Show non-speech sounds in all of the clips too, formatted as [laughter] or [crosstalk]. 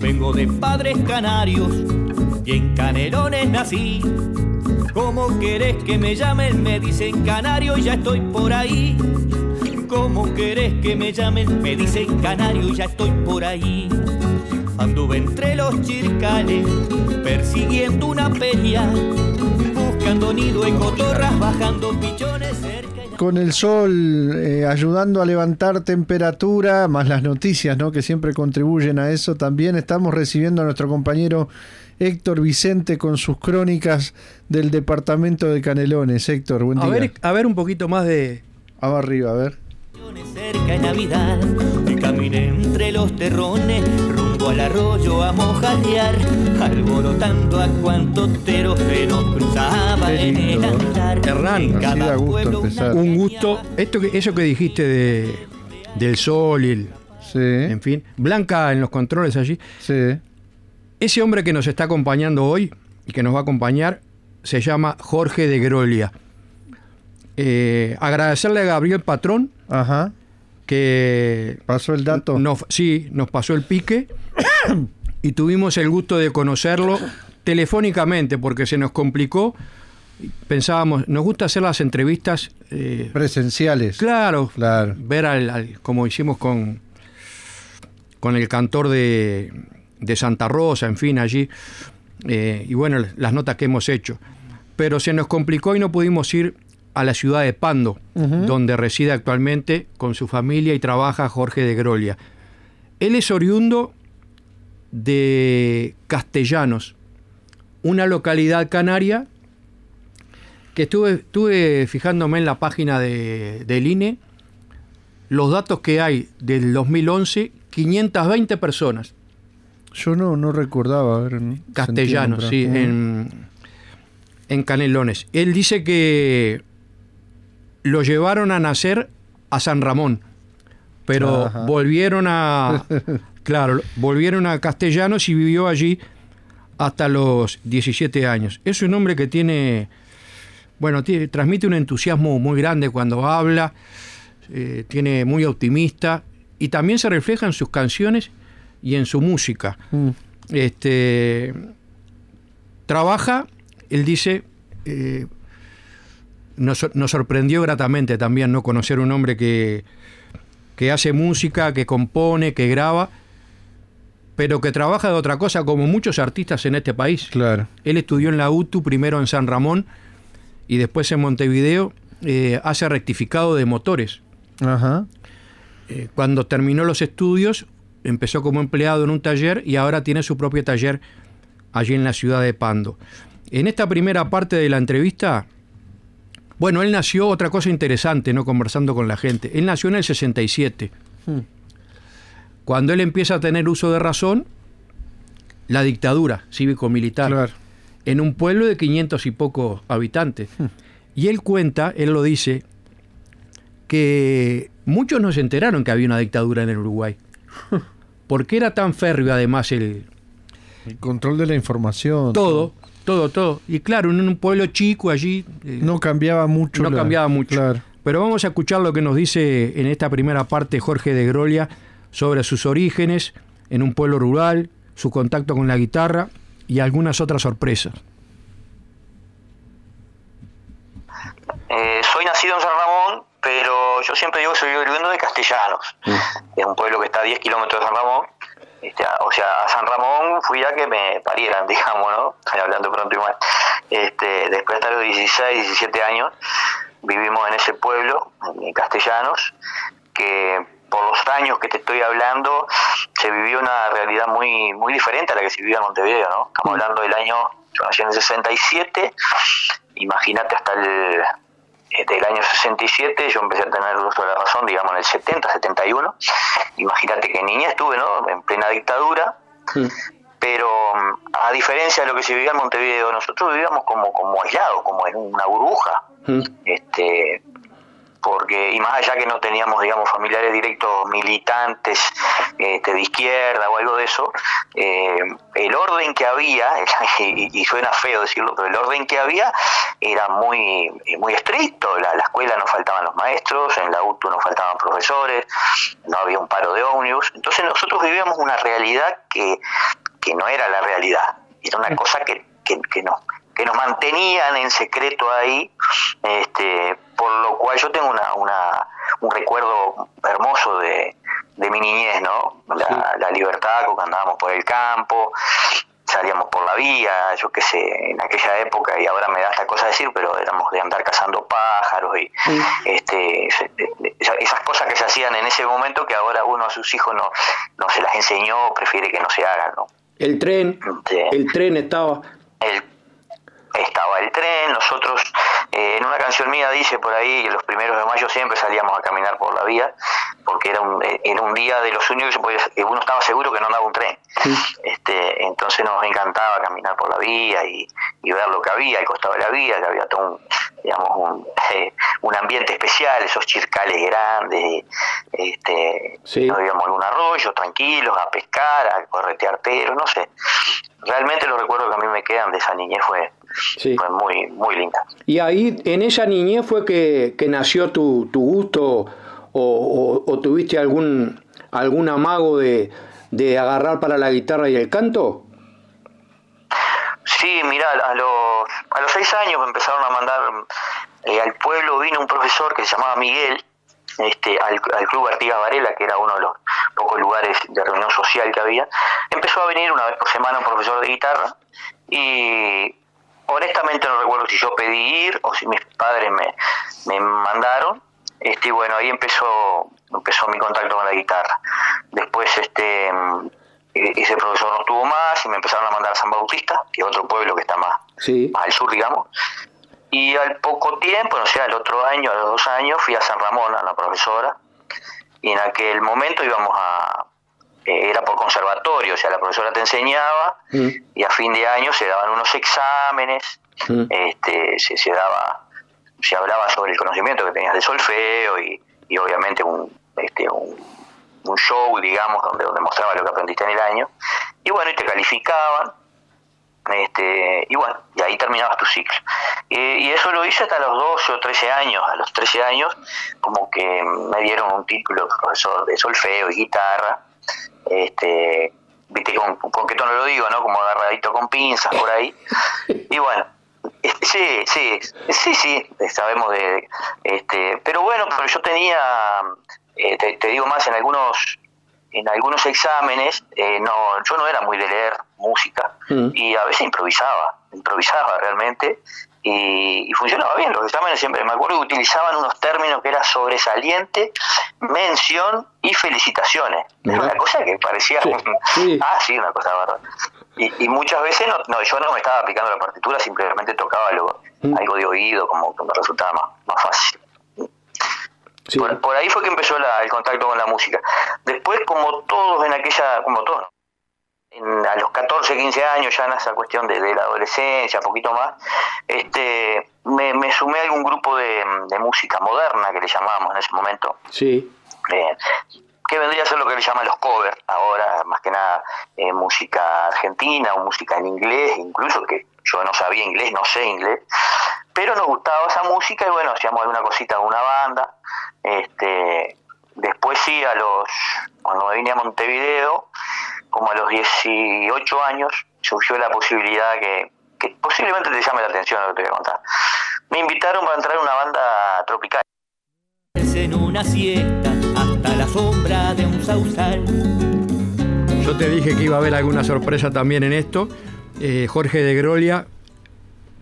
Vengo de padres canarios y en Canelones nací. ¿Cómo querés que me llamen? Me dicen canario y ya estoy por ahí. ¿Cómo querés que me llamen? Me dicen canario y ya estoy por ahí. Anduve entre los chircales, persiguiendo una peria, buscando nido en cotorras, bajando cerca. Con el sol eh, ayudando a levantar temperatura, más las noticias ¿no? que siempre contribuyen a eso, también estamos recibiendo a nuestro compañero Héctor Vicente con sus crónicas del departamento de Canelones. Héctor, buen a día. Ver, a ver un poquito más de... Vamos arriba, a ver. Cerca en Navidad, caminé entre los terrones, rumbo al arroyo a mojadear, alborotando a cuantos teros se nos cruzaba en el andar. Hernán, En Así da cada gusto pueblo una empezar. Un gusto. Esto que, eso que dijiste de, del sol y el, Sí, en fin. Blanca en los controles allí. sí. Ese hombre que nos está acompañando hoy y que nos va a acompañar se llama Jorge de Grolia. Eh, agradecerle a Gabriel Patrón Ajá. Que Pasó el dato. nos, sí, nos pasó el pique [coughs] y tuvimos el gusto de conocerlo telefónicamente porque se nos complicó. Pensábamos, nos gusta hacer las entrevistas, eh, Presenciales. claro, Claro. ver al, al- como hicimos con, con el cantor de, de Santa Rosa, en fin, allí, eh, y bueno, las notas que hemos hecho. Pero se nos complicó y no pudimos ir a la ciudad de Pando, donde reside actualmente con su familia y trabaja Jorge de Grolia. Él es oriundo de Castellanos, una localidad canaria que estuve, estuve fijándome en la página de- del INE, los datos que hay del 2011, 520 personas, Yo no, no recordaba haber castellanos, sí, en, en Canelones. Él dice que lo llevaron a nacer a San Ramón, pero Ajá. volvieron a, [laughs] claro, volvieron a Castellanos y vivió allí hasta los 17 años. Es un hombre que tiene, bueno, tiene- transmite un entusiasmo muy grande cuando habla, eh, tiene muy optimista y también se refleja en sus canciones y en su música. Mm. Este trabaja, él dice, eh, nos, nos sorprendió gratamente también no conocer un hombre que, que hace música, que compone, que graba, pero que trabaja de otra cosa como muchos artistas en este país. Claro. Él estudió en la UTU, primero en San Ramón y después en Montevideo, eh, hace rectificado de motores. Ajá. Eh, cuando terminó los estudios, empezó como empleado en un taller y ahora tiene su propio taller allí en la ciudad de Pando. En esta primera parte de la entrevista, bueno, él nació, otra cosa interesante, ¿no? Conversando con la gente. Él nació en el 67. Hmm. Cuando él empieza a tener uso de razón, la dictadura cívico-militar Claro. en un pueblo de 500 y pocos habitantes. Y él cuenta, él lo dice, que muchos no se enteraron que había una dictadura en el Uruguay. [laughs] Porque era tan férreo además el El control de la información. todo, todo, todo. Y claro, en un pueblo chico allí eh, No cambiaba mucho. no la- cambiaba mucho. Claro. Pero vamos a escuchar lo que nos dice en esta primera parte Jorge de Grolia sobre sus orígenes en un pueblo rural, su contacto con la guitarra y algunas otras sorpresas. Eh, soy nacido en San Ramón, pero yo siempre digo que soy oriundo de Castellanos. Es un pueblo que está a 10 kilómetros de San Ramón. Este, a- o sea, a San Ramón fui a que me parieran, [laughs] digamos, ¿no? Estoy hablando pronto y mal. Este, después de los 16, 17 años, vivimos en ese pueblo, en Castellanos, que por los años que te estoy hablando, se vivió una realidad muy muy diferente a la que se vivía en Montevideo, ¿no? Estamos hablando del año, yo nací en el 67, imagínate hasta el del año 67 yo empecé a tener el uso de la razón, digamos, en el 70, 71. Imagínate que niña estuve, ¿no? En plena dictadura. Pero mm, a diferencia de lo que se vivía en Montevideo, nosotros vivíamos como, como aislados, como en una burbuja. Este, porque y más allá que no teníamos digamos familiares directos militantes este, de izquierda o algo de eso eh, el orden que había [laughs] y, suena feo decirlo pero el orden que había era muy muy estricto. La, la escuela no faltaban los maestros en la UTU no faltaban profesores no había un paro de ómnibus. Entonces nosotros vivíamos una realidad que, que no era la realidad. Era una cosa que, que, que no que nos mantenían en secreto ahí, este, por lo cual yo tengo una, una un recuerdo hermoso de, de mi niñez, ¿no? La, libertad cuando andábamos por el campo, salíamos por la vía, yo qué sé, en aquella época, y ahora me da esta cosa decir, pero éramos de andar cazando pájaros y este, esas cosas que se hacían en ese momento que ahora uno a sus hijos no, no se las enseñó, prefiere que no se hagan, ¿no? El tren, el tren estaba... El estaba el tren, nosotros eh, en una canción mía dice por ahí que los primeros de mayo siempre salíamos a caminar por la vía, porque era un, eh, era un día de los únicos que uno estaba seguro que no andaba un tren. Este, entonces nos encantaba caminar por la vía y, ver lo que había al costado de la vía, que había todo un, digamos, un, [laughs] un ambiente especial, esos chircales grandes, este, nos íbamos en un arroyo tranquilos a pescar, a corretear pero no sé. Realmente los recuerdos que a mí me quedan de esa niñez fue, fue muy, muy linda. Y ahí, en esa niñez fue que, nació tu, tu gusto o, tuviste algún, algún amago de, de agarrar para la guitarra y el canto? Sí, mira, a los, a los seis años me empezaron a mandar eh, al pueblo, vino un profesor que se llamaba Miguel, este, al, Club Artigas Varela, que era uno de los pocos lugares de reunión social que había, empezó a venir una vez por semana un profesor de guitarra y honestamente no recuerdo si yo pedí ir o si mis padres me, me mandaron. Este, y bueno, ahí empezó, empezó mi contacto con la guitarra. Después este e, ese profesor no tuvo más y me empezaron a mandar a San Bautista, que es otro pueblo que está más, al sur, digamos. Y al poco tiempo, no sé, al otro año, a los dos años, fui a San Ramón, a la profesora, y en aquel momento íbamos a, eh, era por conservatorio, o sea, la profesora te enseñaba mm. y a fin de año se daban unos exámenes, mm. este, se, se, daba, se hablaba sobre el conocimiento que tenías de solfeo y, y obviamente un, este, un, show, digamos, donde, donde mostraba lo que aprendiste en el año. Y bueno, y te calificaban. Este, y bueno, y ahí terminabas tu ciclo. y eso lo hice hasta los 12 o 13 años. A los 13 años, como que me dieron un título de profesor de solfeo y guitarra este, viste con, qué tono lo digo, ¿no? Como agarradito con pinzas por ahí. [laughs] Y bueno, sí, sí, sí, sí, sabemos de, este, pero bueno, pero yo tenía, eh, te, digo más, en algunos, en algunos exámenes, eh, no, yo no era muy de leer música mm. y a veces improvisaba, improvisaba realmente y, funcionaba bien. Los exámenes siempre, me acuerdo que utilizaban unos términos que era sobresaliente, mención y felicitaciones. Era una cosa que parecía, ah, sí, una cosa bárbara. Y, muchas veces no, yo no me estaba aplicando la partitura, simplemente tocaba algo, mm. algo de oído, como que me resultaba más, más fácil. Por, ahí fue que empezó el contacto con la música. Después, como todos en aquella, como todos, a los 14, 15 años, ya en esa cuestión de, la adolescencia, poquito más, este, me, sumé a algún grupo de, música moderna que le llamábamos en ese momento. Sí. Eh, que vendría a ser lo que le llaman los covers ahora, más que nada eh, música argentina o música en inglés, incluso que yo no sabía inglés, no sé inglés, pero nos gustaba esa música y bueno, hacíamos alguna cosita con una banda. Este, después sí, a los cuando me vine a Montevideo, como a los 18 años, surgió la posibilidad que, posiblemente te llame la atención lo que te voy a contar. Me invitaron para entrar en una banda tropical. En una siesta hasta la sombra de un sausal. Yo te dije que iba a haber alguna sorpresa también en esto. Eh, Jorge de Grolia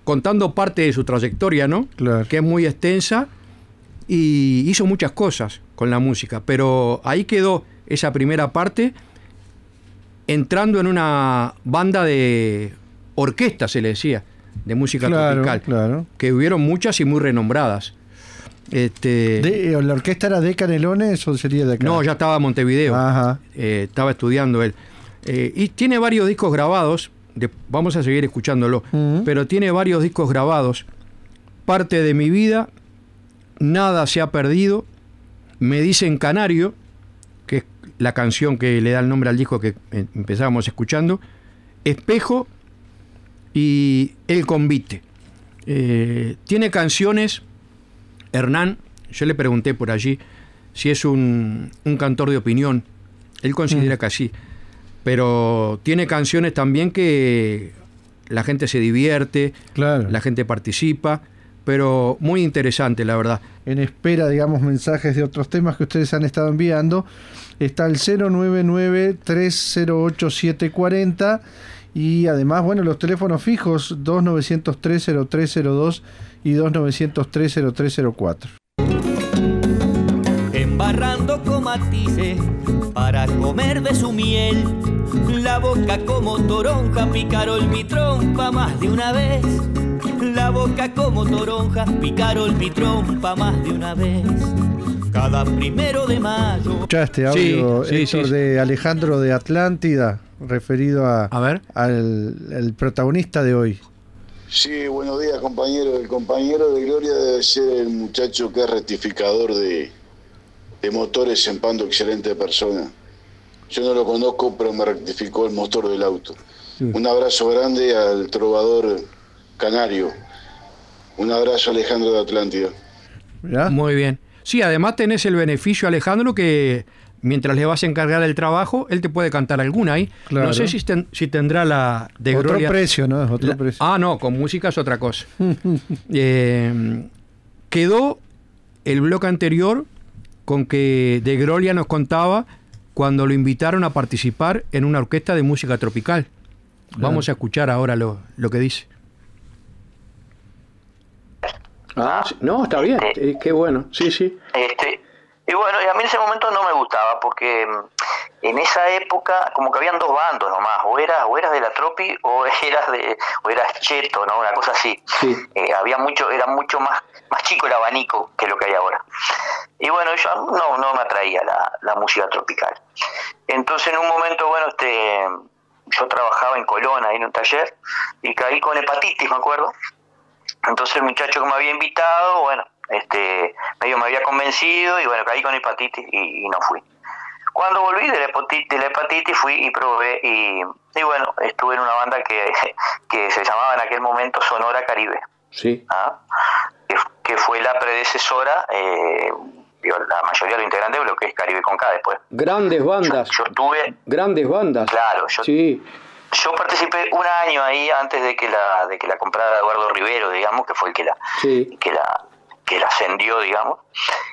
contando parte de su trayectoria, ¿no? Claro. Que es muy extensa y hizo muchas cosas con la música, pero ahí quedó esa primera parte entrando en una banda de orquesta, se le decía, de música tropical, claro. que hubieron muchas y muy renombradas. Este, ¿La orquesta era de Canelones o sería de acá? No, ya estaba en Montevideo. Ajá. Eh, estaba estudiando él. Eh, y tiene varios discos grabados, vamos a seguir escuchándolo, pero tiene varios discos grabados. Parte de mi vida, Nada se ha perdido. Me dicen Canario, la canción que le da el nombre al disco que eh, empezábamos escuchando. Espejo y El Convite. Eh, tiene canciones, Hernán, yo le pregunté por allí si es un, un cantor de opinión. Él considera que sí. Pero tiene canciones también que la gente se divierte, Claro. la gente participa, pero muy interesante, la verdad. en espera, digamos, mensajes de otros temas que ustedes han estado enviando. Está el 099-308-740 y además, bueno, los teléfonos fijos 2903-0302 y 2903-0304. embarrando con matices para comer de su miel. La boca como toronja, picarol mi trompa más de una vez. La boca como toronja, picarol mi trompa más de una vez. Cada primero de mayo. Escuchaste audio, Sí, sí, Héctor, sí, sí. de Alejandro de Atlántida, referido a, A ver. al el protagonista de hoy. Sí, buenos días compañero. El compañero de Gloria debe ser el muchacho que es rectificador de, de motores en Pando, excelente persona. Yo no lo conozco, pero me rectificó el motor del auto. Sí. Un abrazo grande al trovador canario. Un abrazo Alejandro de Atlántida. ¿Mirá? Muy bien. Sí, además tenés el beneficio, Alejandro, que mientras le vas a encargar el trabajo, él te puede cantar alguna ahí. Claro. No sé si, ten- si tendrá la de Otro Gloria. precio, ¿no? Es otro La- precio. Ah, no, con música es otra cosa. [laughs] Eh, quedó el bloque anterior con que De Grolia nos contaba cuando lo invitaron a participar en una orquesta de música tropical. Vamos a escuchar ahora lo, lo que dice. Ah, sí. no, está bien. Eh, qué bueno. Sí, sí. Este, y bueno, y a mí en ese momento no me gustaba porque mm, en esa época como que habían dos bandos nomás, o eras, o eras de la Tropi o [laughs] eras de o eras cheto, ¿no? Una cosa así. Sí. Eh, había mucho, era mucho más más chico el abanico que lo que hay ahora. Y bueno, yo no, no me atraía la, la música tropical. Entonces en un momento, bueno, este yo trabajaba en Colón, ahí en un taller, y caí con hepatitis, me acuerdo. Entonces el muchacho que me había invitado, bueno, este, medio me había convencido y bueno, caí con hepatitis y, y no fui. Cuando volví de la hepatitis, de la hepatitis fui y probé y, y bueno, estuve en una banda que, [laughs] que se llamaba en aquel momento Sonora Caribe, Sí. ¿ah? que, que fue la predecesora, eh, la mayoría de los integrantes de lo que es Caribe con K después. Grandes Yo, bandas. yo estuve, Grandes bandas. claro, yo Sí. Yo participé un año ahí antes de que la de que la comprara Eduardo Rivero, digamos, que fue el que la Sí. que la que la ascendió, digamos.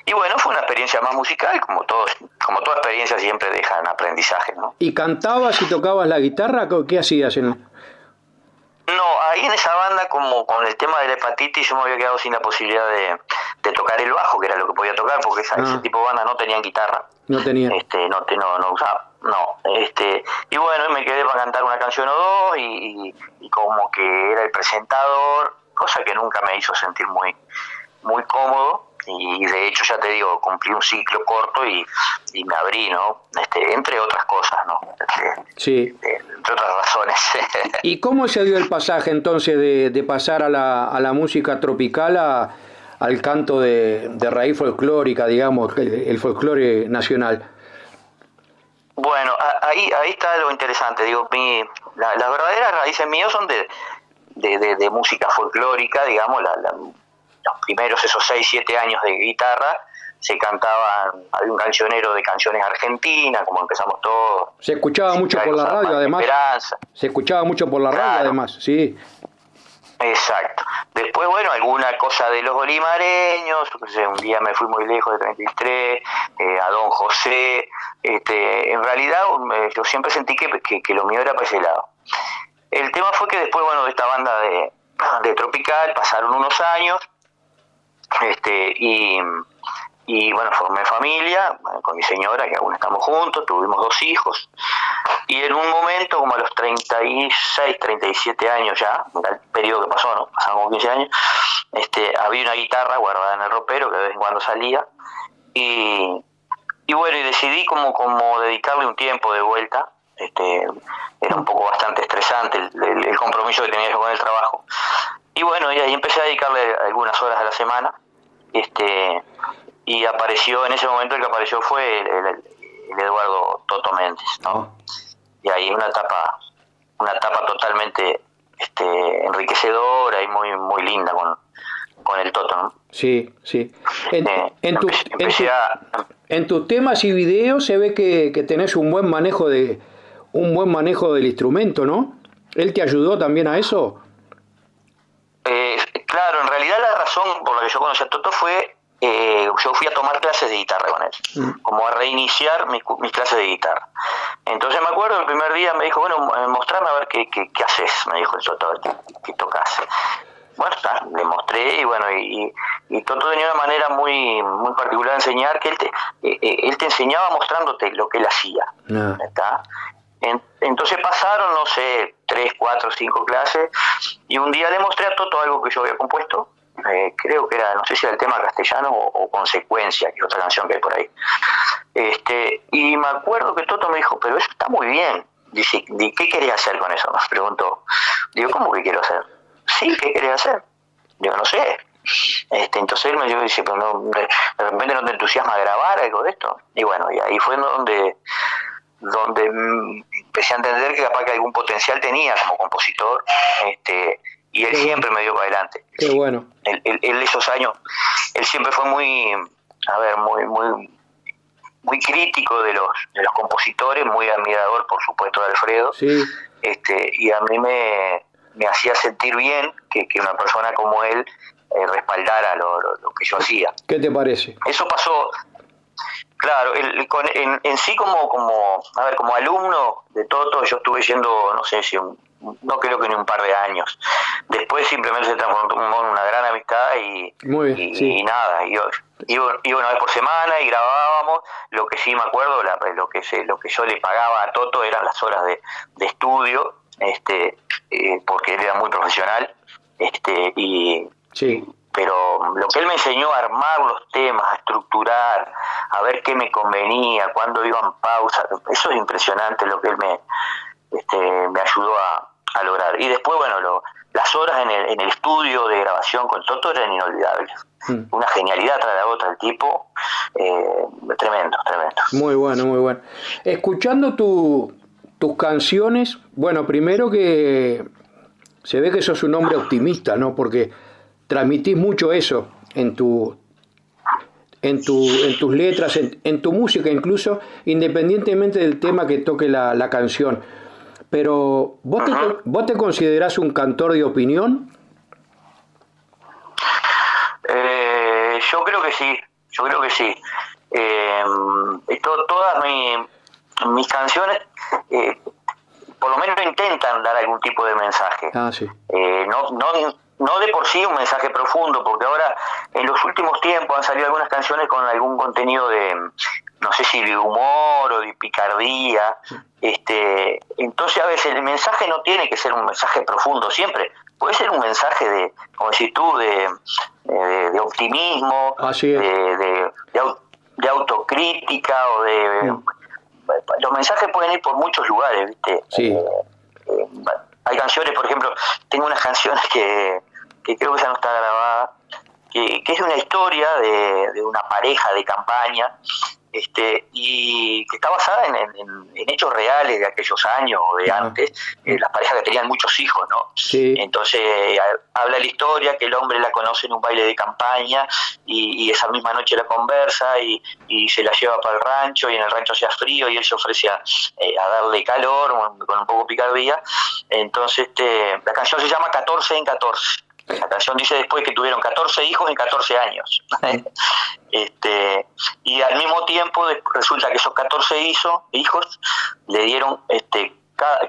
Y bueno, fue una experiencia más musical, como todos, como toda experiencia siempre dejan aprendizaje, ¿no? ¿Y cantabas y tocabas la guitarra? ¿Qué- ¿Qué hacías? En... No, ahí en esa banda, como con el tema de la hepatitis, yo me había quedado sin la posibilidad de, de tocar el bajo, que era lo que podía tocar, porque esa- Ah. ese tipo de bandas no tenían guitarra. No tenía. este no no no usaba no este y bueno me quedé para cantar una canción o dos y, y- y como que era el presentador cosa que nunca me hizo sentir muy muy cómodo y de hecho ya te digo cumplí un ciclo corto y, y me abrí no este entre otras cosas no Este, Sí. eh, entre otras razones [laughs] ¿Y cómo se dio el pasaje entonces de, de pasar a la, a la música tropical a, al canto de, de raíz folclórica, digamos, el, el folclore nacional? Bueno, ahí, ahí está lo interesante. Digo, mi, la- las verdaderas raíces mías son de, de, de- de música folclórica, digamos, la- la- los primeros esos 6, 7 años de guitarra se cantaban, había un cancionero de canciones argentinas, como empezamos todos. Se escuchaba mucho por la radio, además. Esperanza. Se escuchaba mucho por la radio, Claro. además, sí. Exacto. Después, bueno, alguna cosa de los bolimareños, yo qué sé, un día me fui muy lejos de 33, eh, a Don José. Este, en realidad, eh, yo siempre sentí que, que, que lo mío era para ese lado. El tema fue que después, bueno, de esta banda de, de Tropical pasaron unos años este y, y bueno, formé familia con mi señora, que aún estamos juntos, tuvimos dos hijos. Y en un momento, como a los 36, 37 años ya, el periodo que pasó, ¿no? Pasaron como 15 años, este, había una guitarra guardada en el ropero que de vez en cuando salía. Y, y bueno, y decidí como, como dedicarle un tiempo de vuelta. Este, era un poco bastante estresante el, el- el compromiso que tenía yo con el trabajo. Y bueno, y ahí empecé a dedicarle algunas horas a la semana este y apareció, en ese momento el que apareció fue el, Eduardo Toto Méndez, ¿no? Ah. Y ahí una etapa, una etapa totalmente este, enriquecedora y muy, muy linda con, con el Toto, ¿no? Sí, sí. En, en, en, tus temas y videos se ve que, que, tenés un buen manejo de un buen manejo del instrumento, ¿no? ¿Él te ayudó también a eso? Eh, claro, en realidad la razón por la que yo conocí a Toto fue eh, yo fui a tomar clases de guitarra con él, mm. como a reiniciar mis, clases de guitarra. Entonces me acuerdo, el primer día me dijo, bueno, eh, mostrame a ver qué, qué, haces, me dijo el Toto, qué, qué tocas. Bueno, está, le mostré y bueno, y, y, Toto tenía una manera muy muy particular de enseñar, que él te, eh, él te enseñaba mostrándote lo que él hacía. Ah. ¿está? entonces pasaron, no sé, tres, cuatro, cinco clases, y un día le mostré a Toto algo que yo había compuesto, eh, creo que era, no sé si era el tema castellano o, Consecuencia, que es otra canción que hay por ahí. Este, y me acuerdo que Toto me dijo, pero eso está muy bien. Dice, ¿qué quería hacer con eso? [laughs] Me preguntó. Digo, ¿cómo que quiero hacer? Sí, ¿qué quería hacer? Digo, no sé. Este, entonces él me dice, pero no, de repente no te entusiasma grabar algo de esto. Y bueno, y ahí fue donde donde empecé a entender que capaz que algún potencial tenía como compositor este y él siempre me dio para adelante. Qué bueno. Él, él, esos años, él siempre fue muy, a ver, muy, muy, muy crítico de los, de los compositores, muy admirador, por supuesto, de Alfredo. Sí. Este, y a mí me, me hacía sentir bien que, que una persona como él eh, respaldara lo, lo, que yo hacía. ¿Qué te parece? Eso pasó, Claro, el, en, en, sí como, como, a ver, como alumno de Toto, yo estuve yendo, no sé si un, no creo que ni un par de años. Después simplemente se transformó en una gran amistad y, y, nada, yo, iba, una vez por semana y grabábamos. Lo que sí me acuerdo, lo que se, lo que yo le pagaba a Toto eran las horas de, estudio, este, eh, porque él era muy profesional, este, y sí. pero lo que él me enseñó a armar los temas, a estructurar, a ver qué me convenía, cuándo iban pausas, eso es impresionante lo que él me, este, me ayudó a, a lograr. Y después, bueno, lo, las horas en el, en el estudio de grabación con Toto eran inolvidables. Mm. Una genialidad tras la otra, el tipo, eh, tremendo, tremendo. Muy bueno, muy bueno. Escuchando tu, tus canciones, bueno, primero que se ve que sos un hombre optimista, ¿no? Porque transmitís mucho eso en tu en, tu, en tus letras, en, tu música incluso, independientemente del tema que toque la, la canción. Pero, ¿vos te, ¿vos te considerás un cantor de opinión? Eh, yo creo que sí, yo creo que sí. Eh, todas mis canciones, eh, por lo menos intentan dar algún tipo de mensaje. Ah, sí. no, no, no de por sí un mensaje profundo, porque ahora en los últimos tiempos han salido algunas canciones con algún contenido de, no sé si de humor o de picardía, este, entonces a veces el mensaje no tiene que ser un mensaje profundo siempre, puede ser un mensaje de, como decís tú, de, de, optimismo, de, de, autocrítica o de... Mm. Los mensajes pueden ir por muchos lugares, ¿viste? Sí. Eh, eh, hay canciones, por ejemplo, tengo unas canciones que, que creo que ya no está grabada, que, que es una historia de, de, una pareja de campaña este, y que está basada en, hechos reales de aquellos años o de antes, eh, las parejas que tenían muchos hijos, ¿no? Entonces habla la historia que el hombre la conoce en un baile de campaña y, esa misma noche la conversa y, se la lleva para el rancho y en el rancho hacía frío y él se ofrece a, eh, darle calor con un poco picardía. Entonces este, la canción se llama 14 en 14. La canción dice después que tuvieron 14 hijos en 14 años. [laughs] este, y al mismo tiempo resulta que esos 14 hijos le dieron, este,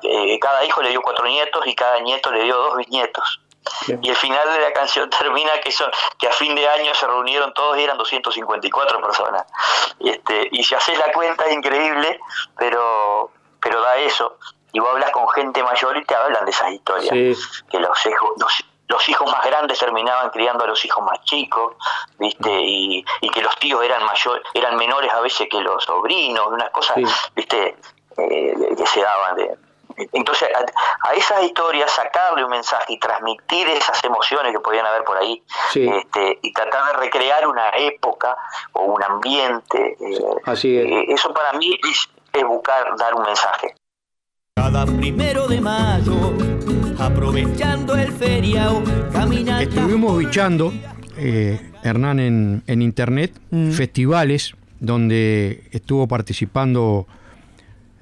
eh, cada, hijo le dio cuatro nietos y cada nieto le dio dos bisnietos. Y el final de la canción [laughs] termina que son que a fin de año se reunieron todos y eran 254 personas. Este, y si haces la cuenta es increíble, pero pero da eso. Y vos hablas con gente mayor y te hablan de esas historias. Que los hijos, los hijos más grandes terminaban criando a los hijos más chicos, ¿viste? Y, que los tíos eran mayor, eran menores a veces que los sobrinos, unas cosas, ¿viste? Eh, que se daban de, Entonces, a, esas historias sacarle un mensaje y transmitir esas emociones que podían haber por ahí, este, y tratar de recrear una época o un ambiente, eh, Así es. Eh, eso para mí es, buscar dar un mensaje. Cada primero de mayo, aprovechando el feriado, caminando. Estuvimos bichando, eh, Hernán, en, en internet, mm. festivales donde estuvo participando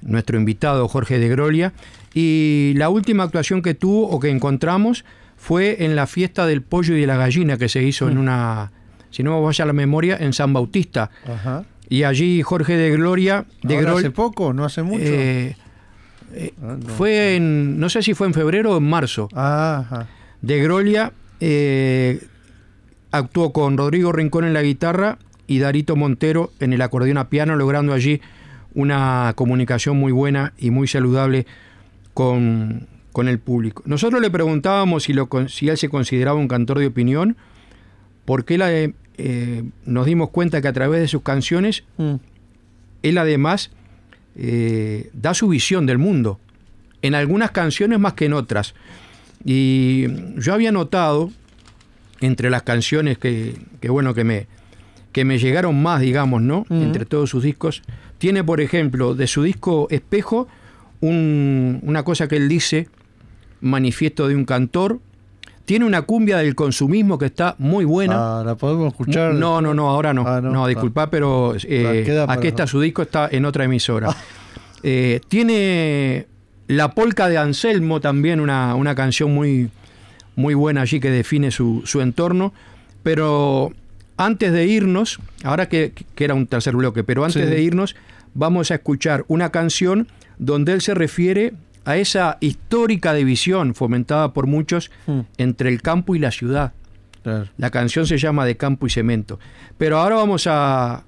nuestro invitado Jorge de Grolia. Y la última actuación que tuvo o que encontramos fue en la fiesta del pollo y de la gallina que se hizo en mm. una, si no me vaya a la memoria, en San Bautista. Y allí Jorge de Gloria... De ¿Hace poco? ¿No hace mucho? Eh, eh, ah, fue en, no sé si fue en febrero o en marzo. De Grolia eh, actuó con Rodrigo Rincón en la guitarra y Darito Montero en el acordeón a piano, logrando allí una comunicación muy buena y muy saludable con, el público. Nosotros le preguntábamos si, lo, si él se consideraba un cantor de opinión, porque él, eh, nos dimos cuenta que a través de sus canciones, mm. él además eh, da su visión del mundo, en algunas canciones más que en otras. Y yo había notado, entre las canciones que, que bueno, que me, que me llegaron más, digamos, ¿no? Entre todos sus discos, tiene, por ejemplo, de su disco Espejo, una cosa que él dice, Manifiesto de un cantor. Tiene una cumbia del consumismo que está muy buena. Ah, ¿La podemos escuchar? No, no, no, ahora no. Ah, no, disculpa, pero eh, aquí está su disco, está en otra emisora. [laughs] Ah. Eh, tiene La Polca de Anselmo, también una, una canción muy, muy buena allí que define su, su entorno. Pero antes de irnos, ahora que, era un tercer bloque, pero antes de irnos, vamos a escuchar una canción donde él se refiere a esa histórica división fomentada por muchos hmm. entre el campo y la ciudad. La canción se llama De campo y cemento. Pero ahora vamos a,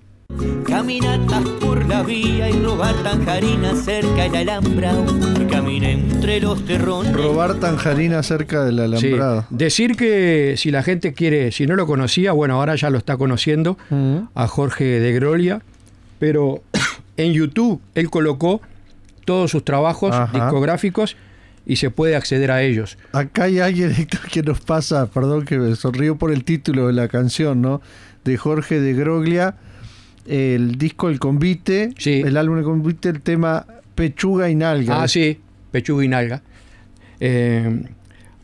Caminatas por la vía y robar tanjarinas cerca del alambrado. Caminé entre los terrones. Robar tanjarinas cerca del alambrado. Decir que si la gente quiere, si no lo conocía, bueno, ahora ya lo está conociendo, mm. a Jorge de Grolia, pero [coughs] en YouTube él colocó todos sus trabajos discográficos y se puede acceder a ellos. Acá hay alguien, [laughs] que nos pasa, perdón que me sonrío por el título de la canción, ¿no? De Jorge de Groglia el disco El Convite, el álbum El Convite, el tema Pechuga y Nalga. Ah, sí, Pechuga y Nalga. Eh,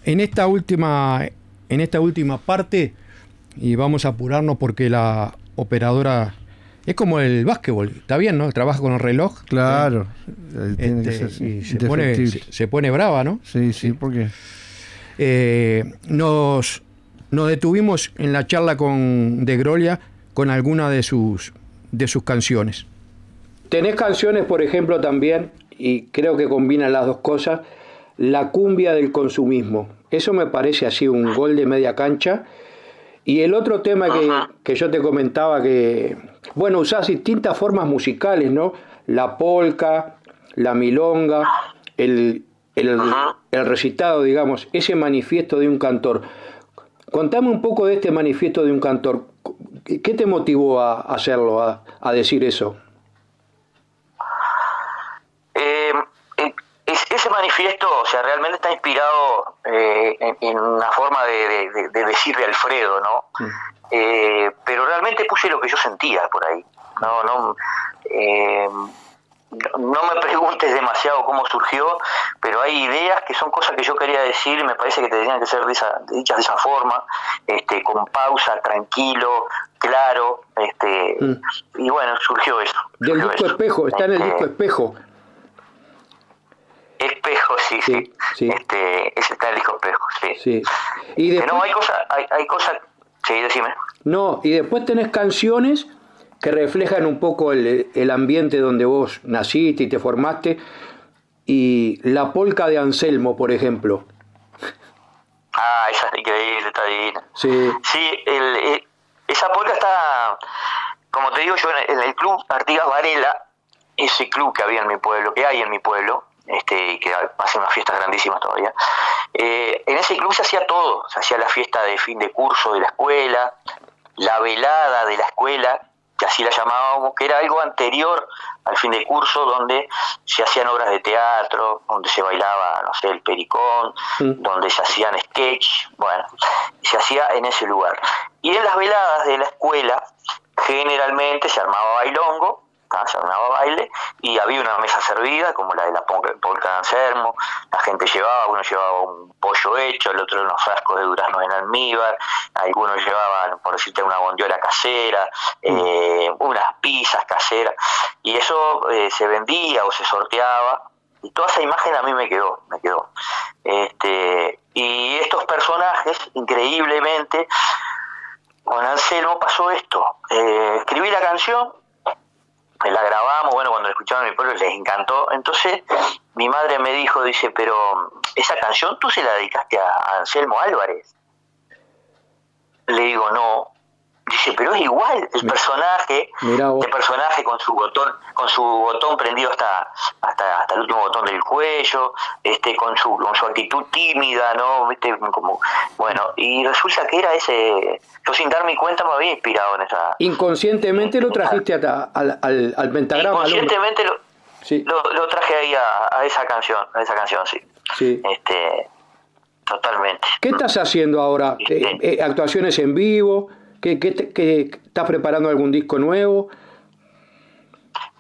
en esta última en esta última parte y vamos a apurarnos porque la operadora es como el básquetbol, está bien, ¿no? Trabaja con el reloj. Claro. Este, se, pone, se, pone, brava, ¿no? Sí, sí, porque eh, nos, nos detuvimos en la charla con De Grolia con alguna de sus de sus canciones. Tenés canciones, por ejemplo, también, y creo que combinan las dos cosas, la cumbia del consumismo. Eso me parece así un gol de media cancha. Y el otro tema que, yo te comentaba, que, bueno, usás distintas formas musicales, ¿no? La polca, la milonga, el, el, el recitado, digamos, ese manifiesto de un cantor. Contame un poco de este manifiesto de un cantor. ¿Qué te motivó a hacerlo, a, decir eso? Eh, ese manifiesto, o sea, realmente está inspirado eh, en, una forma de, decir de Alfredo, ¿no? Mm. Pero realmente puse lo que yo sentía por ahí. No, no no me preguntes demasiado cómo surgió, pero hay ideas que son cosas que yo quería decir y me parece que tenían que ser dichas de esa forma, este, con pausa, tranquilo, claro, este, mm. y bueno, surgió eso. Del disco Espejo, está en el disco este, Espejo. Espejo, sí, sí. Este, ese está en el disco Espejo, sí. Y después... No, hay cosas, hay, hay cosas, sí, decime. No, y después tenés canciones que reflejan un poco el, ambiente donde vos naciste y te formaste, y la polca de Anselmo, por ejemplo. Ah, esa es increíble, está divina. Sí, sí el, esa polca está, como te digo yo, en el, club Artigas Varela, ese club que había en mi pueblo, que hay en mi pueblo, este, y que hace unas fiestas grandísimas todavía. Eh, en ese club se hacía todo, se hacía la fiesta de fin de curso de la escuela, la velada de la escuela, que así la llamábamos, que era algo anterior al fin de curso, donde se hacían obras de teatro, donde se bailaba, no sé, el pericón, Mm. donde se hacían sketch, bueno, se hacía en ese lugar. Y en las veladas de la escuela, generalmente se armaba bailongo. Se armaba baile, y había una mesa servida, como la de la polca de Anselmo, la gente llevaba, uno llevaba un pollo hecho, el otro unos frascos de duraznos en almíbar, algunos llevaban, por decirte, una bondiola casera, eh, unas pizzas caseras, y eso eh, se vendía o se sorteaba, y toda esa imagen a mí me quedó, me quedó. Este, y estos personajes, increíblemente, con Anselmo pasó esto. Eh, escribí la canción, la grabamos, bueno, cuando la escucharon en mi pueblo les encantó. Entonces mi madre me dijo, dice, pero esa canción tú se la dedicaste a, Anselmo Álvarez. Le digo, no. Dice, pero es igual el personaje, el personaje con su botón, con su botón prendido hasta, hasta, hasta el último botón del cuello, este, con su, con su actitud tímida, ¿no? ¿Viste? Como, bueno, y resulta que era ese, yo sin darme cuenta me había inspirado en esa, Inconscientemente lo trajiste a- al, al, al pentagrama. Inconscientemente lo, Sí, lo, lo traje ahí a, a esa canción, a esa canción, sí. sí. Este, totalmente. ¿Qué estás haciendo ahora? Eh, eh, ¿Actuaciones en vivo? ¿Qué, qué, te- qué- estás preparando algún disco nuevo?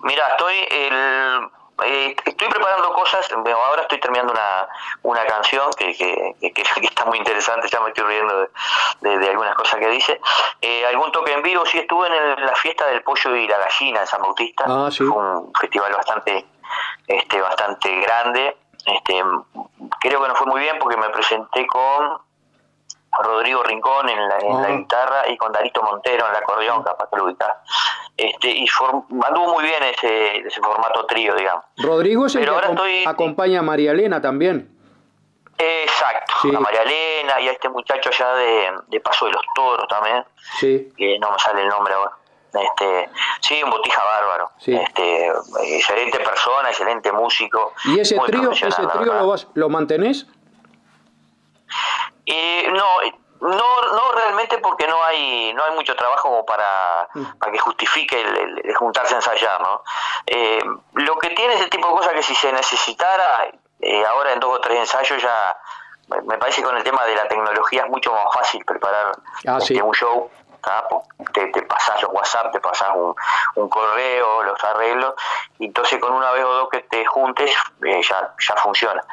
Mira, estoy el, eh, estoy preparando cosas. Ahora estoy terminando una, una canción que, que, que- [laughs] que está muy interesante. Ya me estoy riendo de, de- de algunas cosas que dice. Eh, algún toque en vivo. Sí, estuve en, el- la fiesta del pollo y la gallina en San Bautista. Ah, sí. Fue un festival bastante, este, bastante grande. Este, creo que no fue muy bien porque me presenté con Rodrigo Rincón en la, en la guitarra y con Darito Montero en el acordeón, capaz que lo ubicás. Este, y form- anduvo muy bien ese, ese formato trío, digamos. Rodrigo es el Pero que ahora acom- estoy- acompaña a María Elena también. Exacto, Sí. a María Elena y a este muchacho allá de, de Paso de los Toros también, Sí, que no me sale el nombre ahora. Este, sí, un botija bárbaro. Sí. Este, excelente persona, excelente músico. ¿Y ese trío, ese trío lo, vas, lo mantenés? Eh, no, no, no realmente porque no hay no hay mucho trabajo como para, para que justifique el, el- el juntarse a ensayar, ¿no? Eh, lo que tiene ese tipo de cosas que si se necesitara, eh, ahora en dos o tres ensayos ya, me- parece que con el tema de la tecnología es mucho más fácil preparar Ah, este, sí. un show. Te, te pasás los WhatsApp, te pasás un, un correo, los arreglos, y entonces con una vez o dos que te juntes eh, ya, ya funciona.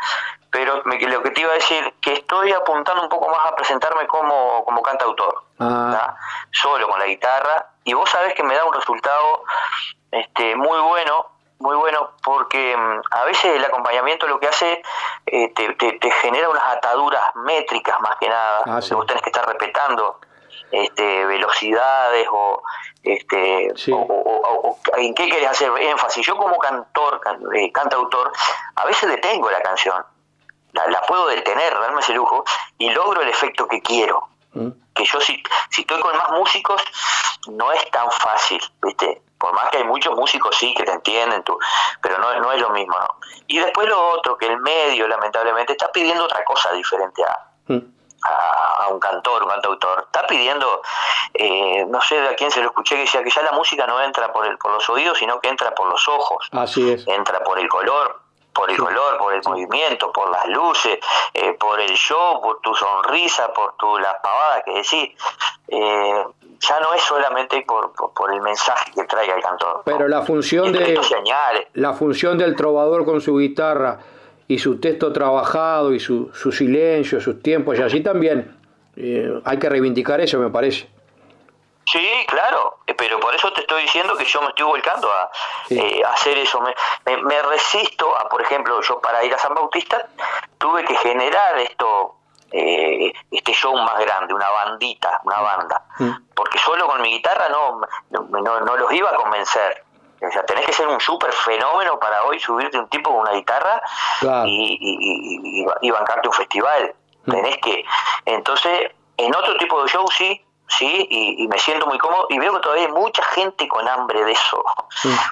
Pero me- lo que te iba a decir, que estoy apuntando un poco más a presentarme como, como cantautor, Ah. solo con la guitarra, y vos sabés que me da un resultado este, muy bueno, muy bueno, porque mm, a veces el acompañamiento lo que hace, eh, te, te- te genera unas ataduras métricas más que nada, Ah, sí. que vos tenés que estar respetando este, velocidades o, este, Sí. o, o- o- o en qué querés hacer énfasis. Yo como cantor, can- eh, cantautor, a veces detengo la canción, la, la puedo detener, darme ese lujo, y logro el efecto que quiero. Mm. Que yo si, si estoy con más músicos, no es tan fácil, ¿viste? Por más que hay muchos músicos, sí, que te entienden, tú, pero no, no es lo mismo, ¿no? Y después lo otro, que el medio, lamentablemente, está pidiendo otra cosa diferente a, Mm. a, a un cantor, un cantautor. Está pidiendo, eh, no sé de a quién se lo escuché, que decía que ya la música no entra por, el, por los oídos, sino que entra por los ojos, Así es. entra por el color, por el color, por el movimiento, por las luces, eh, por el show, por tu sonrisa, por tu la pavada que decís. Eh, ya no es solamente por, por, por el mensaje que traiga el cantor. Pero la función de la función del trovador con su guitarra y su texto trabajado y su, su silencio, sus tiempos y allí también eh, hay que reivindicar eso, me parece. Sí, claro, eh, pero por eso te estoy diciendo que yo me estoy volcando a, Sí. eh, a hacer eso. Me, me- me resisto a, por ejemplo, yo para ir a San Bautista tuve que generar esto, eh, este show más grande, una bandita, una banda, porque solo con mi guitarra no, no, no- los iba a convencer. O sea, tenés que ser un súper fenómeno para hoy subirte un tipo con una guitarra Claro. y, y- y- y bancarte un festival. Tenés que. Entonces, en otro tipo de show sí, ¿sí? Y, me siento muy cómodo y veo que todavía hay mucha gente con hambre de eso,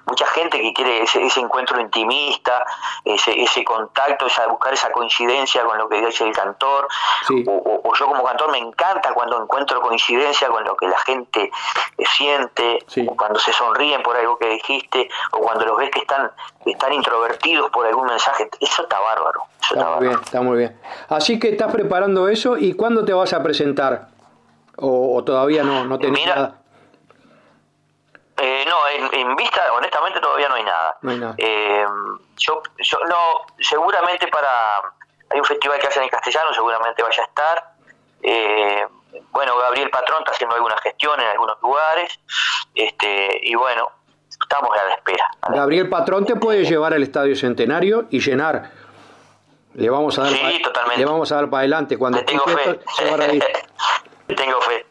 mucha gente que quiere ese, encuentro intimista, ese, ese contacto, esa, buscar esa coincidencia con lo que dice el cantor, o, yo como cantor me encanta cuando encuentro coincidencia con lo que la gente siente, o cuando se sonríen por algo que dijiste, o cuando los ves que están, están introvertidos por algún mensaje, eso está bárbaro. está, muy bien, está muy bien. Así que estás preparando eso y ¿cuándo te vas a presentar? O, todavía no, no tenés nada? Eh, no, en, vista, honestamente, todavía no hay nada. Eh, yo, yo no, seguramente para. Hay un festival que hacen en castellano, seguramente vaya a estar. Eh, bueno, Gabriel Patrón está haciendo alguna gestión en algunos lugares. este Y bueno, estamos a la espera. Gabriel Patrón te puede llevar al Estadio Centenario y llenar. Le vamos a dar, sí, le vamos a dar para adelante. Cuando tengo fe. [laughs] Tengo fe.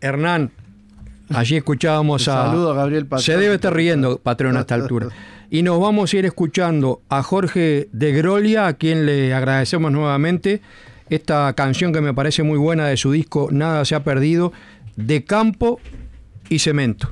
Hernán, allí escuchábamos a. Saludo a Gabriel Patrón. Se debe estar riendo, patrón, a esta altura. Y nos vamos a ir escuchando a Jorge de Grolia, a quien le agradecemos nuevamente esta canción que me parece muy buena de su disco Nada se ha perdido, de campo y cemento.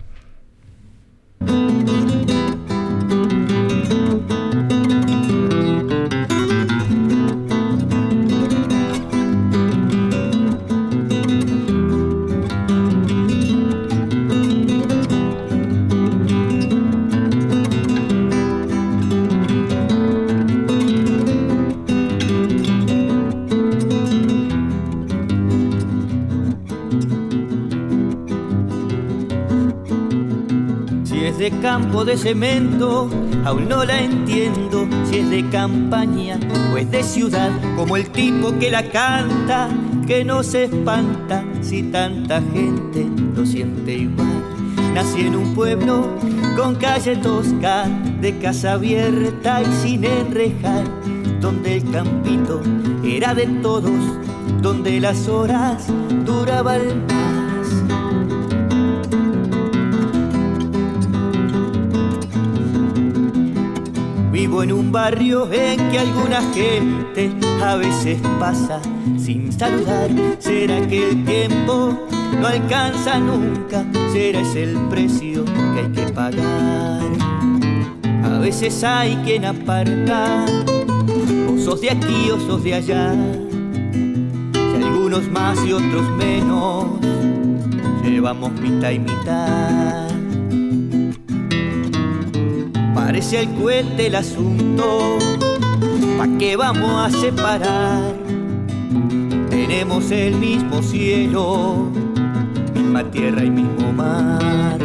De cemento, aún no la entiendo si es de campaña o es de ciudad, como el tipo que la canta, que no se espanta si tanta gente lo siente igual. Nací en un pueblo con calle tosca, de casa abierta y sin enrejar, donde el campito era de todos, donde las horas duraban En un barrio en que alguna gente a veces pasa sin saludar. ¿Será que el tiempo no alcanza nunca? ¿Será ese el precio que hay que pagar? A veces hay quien aparta, o de aquí o de allá. Si algunos más y otros menos, llevamos mitad y mitad. Parece el cohete el asunto, ¿pa' qué vamos a separar? Tenemos el mismo cielo, misma tierra y mismo mar.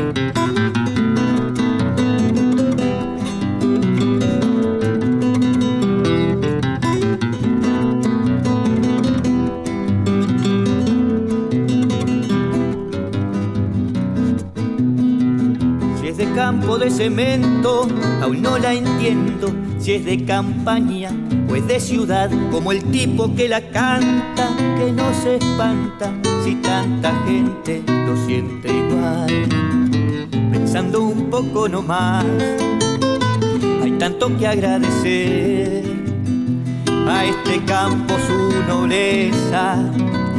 Campo de cemento, aún no la entiendo si es de campaña o es de ciudad, como el tipo que la canta, que no se espanta si tanta gente lo siente igual. Pensando un poco nomás, hay tanto que agradecer. A este campo su nobleza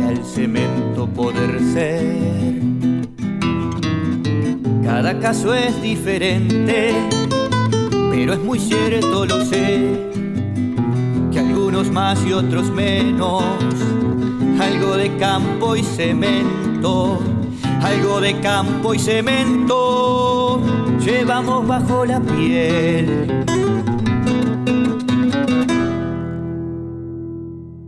y al cemento poder ser cada caso es diferente, pero es muy cierto, lo sé, que algunos más y otros menos, algo de campo y cemento, algo de campo y cemento, llevamos bajo la piel